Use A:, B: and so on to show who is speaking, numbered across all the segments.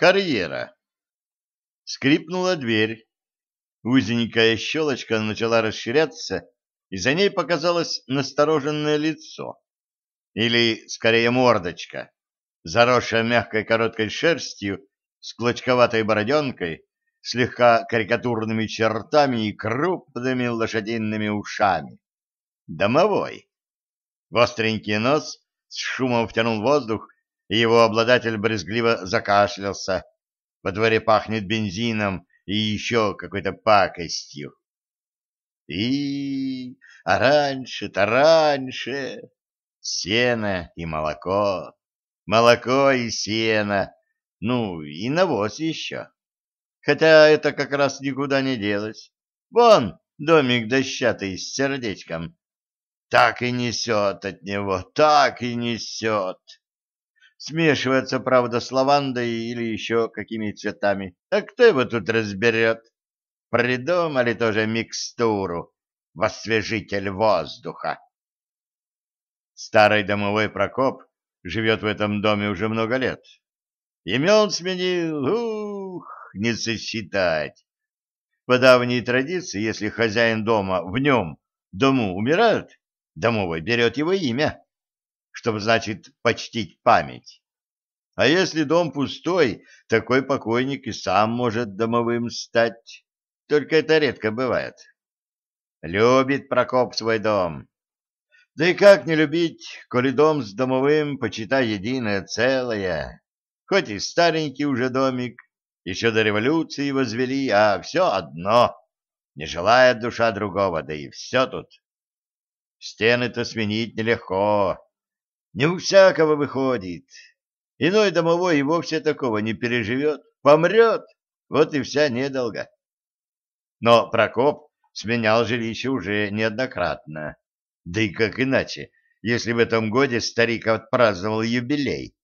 A: Карьера. Скрипнула дверь. Узенькая щелочка начала расширяться, и за ней показалось настороженное лицо. Или, скорее, мордочка, заросшая мягкой короткой шерстью, с клочковатой бороденкой, слегка карикатурными чертами и крупными лошадиными ушами. Домовой. Остренький нос с шумом втянул воздух, и его обладатель брезгливо закашлялся. Во дворе пахнет бензином и еще какой-то пакостью. И, а раньше-то раньше сено и молоко, молоко и сено, ну и навоз еще. Хотя это как раз никуда не делось. Вон домик дощатый с сердечком. Так и несет от него, так и несет. Смешивается, правда, с лавандой или еще какими цветами. А кто его тут разберет? Придумали тоже микстуру, освежитель воздуха. Старый домовой Прокоп живет в этом доме уже много лет. Имен сменил, ух, не сосчитать. По давней традиции, если хозяин дома в нем, дому умирает, домовой берет его имя чтобы, значит, почтить память. А если дом пустой, такой покойник и сам может домовым стать. Только это редко бывает. Любит Прокоп свой дом. Да и как не любить, коли дом с домовым, почитай, единое целое. Хоть и старенький уже домик, еще до революции возвели, а все одно. Не желает душа другого, да и все тут. Стены-то сменить нелегко. Не у всякого выходит. Иной домовой и вовсе такого не переживет. Помрет, вот и вся недолга. Но Прокоп сменял жилище уже неоднократно. Да и как иначе, если в этом годе старик отпраздновал юбилей.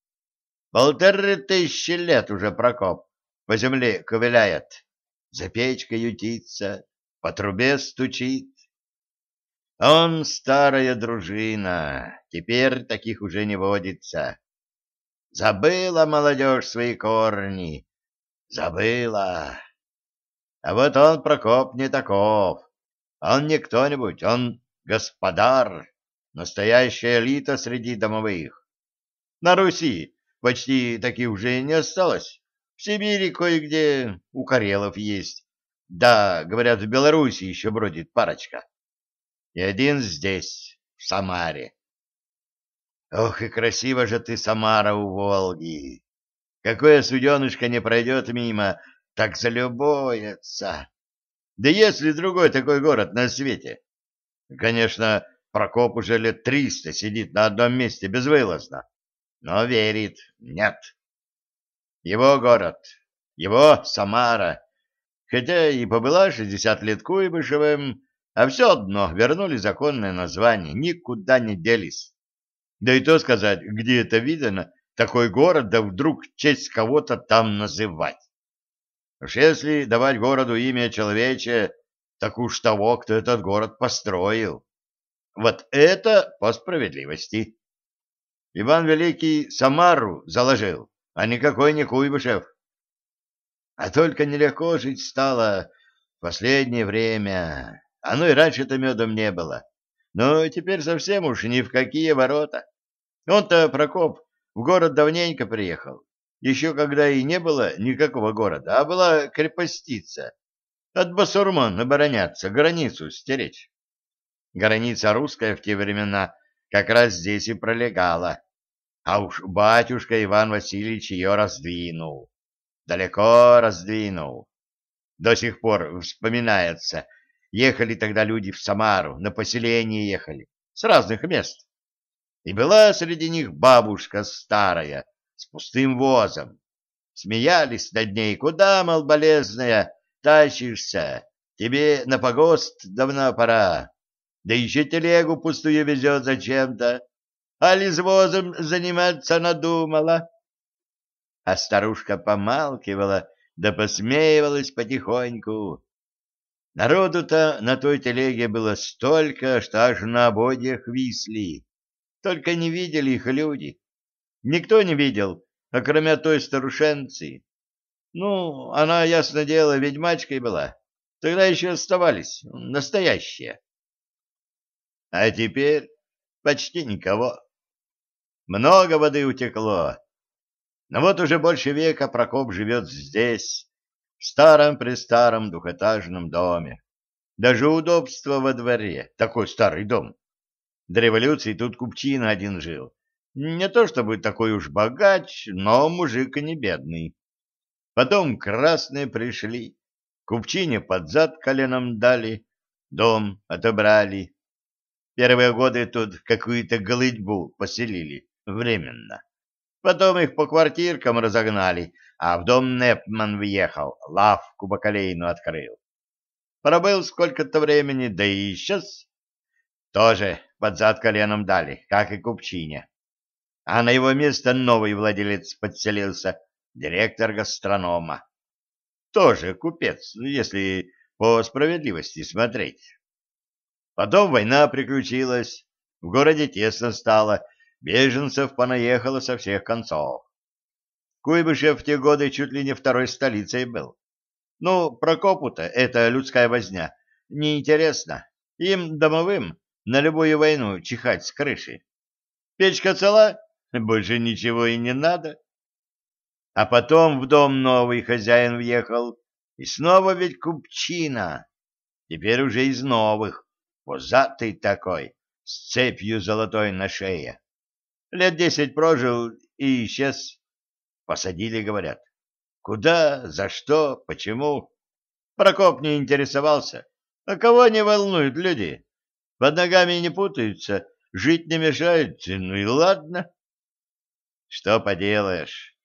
A: Полторы тысячи лет уже Прокоп по земле ковыляет, за печкой ютится, по трубе стучит. Он старая дружина, теперь таких уже не водится. Забыла молодежь свои корни, забыла. А вот он, Прокоп, не таков. Он не кто-нибудь, он господар, настоящая элита среди домовых. На Руси почти таких уже не осталось. В Сибири кое-где у карелов есть. Да, говорят, в Беларуси еще бродит парочка и один здесь, в Самаре. Ох, и красиво же ты, Самара, у Волги! Какое суденышко не пройдет мимо, так залюбуется. Да есть ли другой такой город на свете? Конечно, Прокоп уже лет триста сидит на одном месте безвылазно, но верит, нет. Его город, его Самара, хотя и побыла шестьдесят лет Куйбышевым, а все одно вернули законное название, никуда не делись. Да и то сказать, где это видано, такой город, да вдруг честь кого-то там называть. Уж если давать городу имя человече, так уж того, кто этот город построил. Вот это по справедливости. Иван Великий Самару заложил, а никакой не Куйбышев. А только нелегко жить стало в последнее время. Оно и раньше-то медом не было. Но теперь совсем уж ни в какие ворота. Он-то, Прокоп, в город давненько приехал. Еще когда и не было никакого города, а была крепостица. От басурман обороняться, границу стеречь. Граница русская в те времена как раз здесь и пролегала. А уж батюшка Иван Васильевич ее раздвинул. Далеко раздвинул. До сих пор вспоминается, Ехали тогда люди в Самару, на поселение ехали, с разных мест. И была среди них бабушка старая, с пустым возом. Смеялись над ней, куда, мол, болезная, тащишься, тебе на погост давно пора. Да еще телегу пустую везет зачем-то, а ли с возом заниматься надумала. А старушка помалкивала, да посмеивалась потихоньку, Народу-то на той телеге было столько, что аж на ободьях висли. Только не видели их люди. Никто не видел, а кроме той старушенцы. Ну, она, ясно дело, ведьмачкой была. Тогда еще оставались настоящие. А теперь почти никого. Много воды утекло. Но вот уже больше века Прокоп живет здесь, в старом-престаром двухэтажном доме. Даже удобство во дворе, такой старый дом. До революции тут купчина один жил. Не то чтобы такой уж богач, но мужик не бедный. Потом красные пришли, купчине под зад коленом дали, дом отобрали. Первые годы тут какую-то голытьбу поселили временно. Потом их по квартиркам разогнали, а в дом Непман въехал, лавку бакалейну открыл. Пробыл сколько-то времени, да и исчез. Тоже под зад коленом дали, как и купчине а на его место новый владелец подселился, директор гастронома. Тоже купец, если по справедливости смотреть. Потом война приключилась, в городе тесно стало, беженцев понаехало со всех концов. Куйбышев в те годы чуть ли не второй столицей был. Ну, Прокопу-то это людская возня. Неинтересно. Им, домовым, на любую войну чихать с крыши. Печка цела? Больше ничего и не надо. А потом в дом новый хозяин въехал, и снова ведь купчина. Теперь уже из новых, позатый такой, с цепью золотой на шее. Лет десять прожил и исчез. Посадили, говорят. Куда, за что, почему? Прокоп не интересовался. А кого не волнуют люди? Под ногами не путаются, жить не мешают, ну и ладно. Что поделаешь?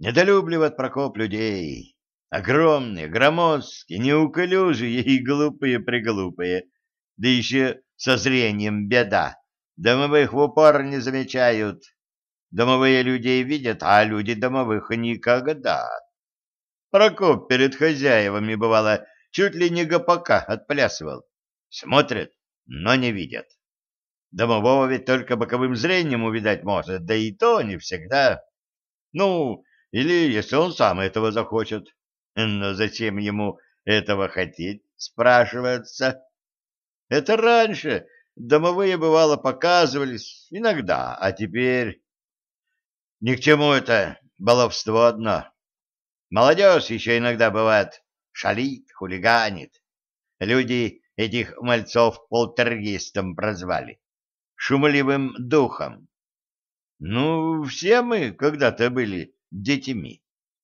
A: Недолюбливает Прокоп людей. Огромные, громоздкие, неуклюжие и глупые-приглупые. Да еще со зрением беда. Домовых в упор не замечают. Домовые людей видят, а люди домовых никогда. Прокоп перед хозяевами, бывало, чуть ли не гопака отплясывал. Смотрят, но не видят. Домового ведь только боковым зрением увидать может, да и то не всегда. Ну, или если он сам этого захочет. Но зачем ему этого хотеть, спрашивается. Это раньше домовые, бывало, показывались, иногда, а теперь... Ни к чему это баловство одно. Молодежь еще иногда бывает шалит, хулиганит. Люди этих мальцов полтергистом прозвали шумливым духом. Ну, все мы когда-то были детьми.